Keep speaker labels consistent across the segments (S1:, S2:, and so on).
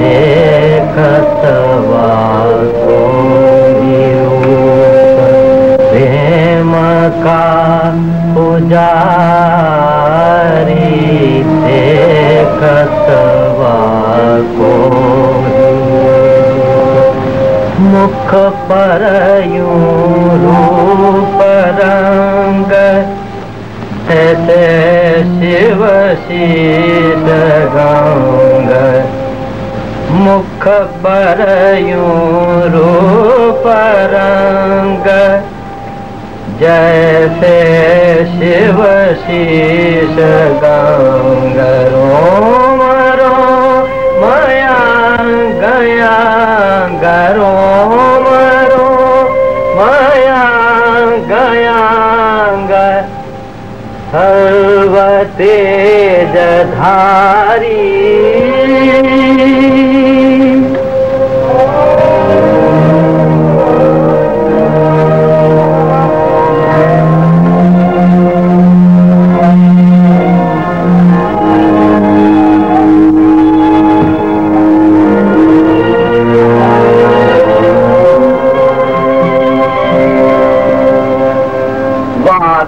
S1: देखत को प्रेम का पुजारी देखत को मुख पर यूँ शिव शीत गंग मुख पर यूँ रूप रंग। जैसे शिव शीश गंग रोम रो मया गया गरो सर्व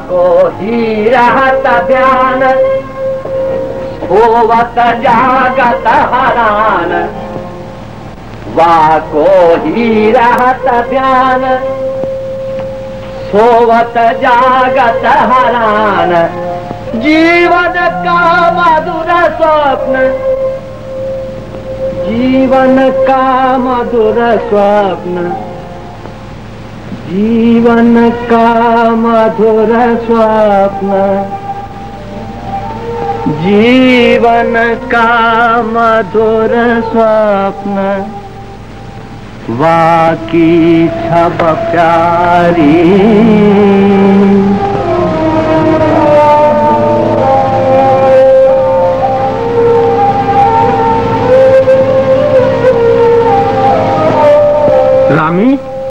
S1: को ही रहत ध्यान, होवत जागत हरान। वाको ही रहत ध्यान, सोवत जागत हरान। जीवन का मधुर स्वप्न, जीवन का मधुर स्वप्न। जीवन का मधुर स्वप्न। जीवन का मधुर स्वप्न। वाकी छब प्यारी।
S2: रामी?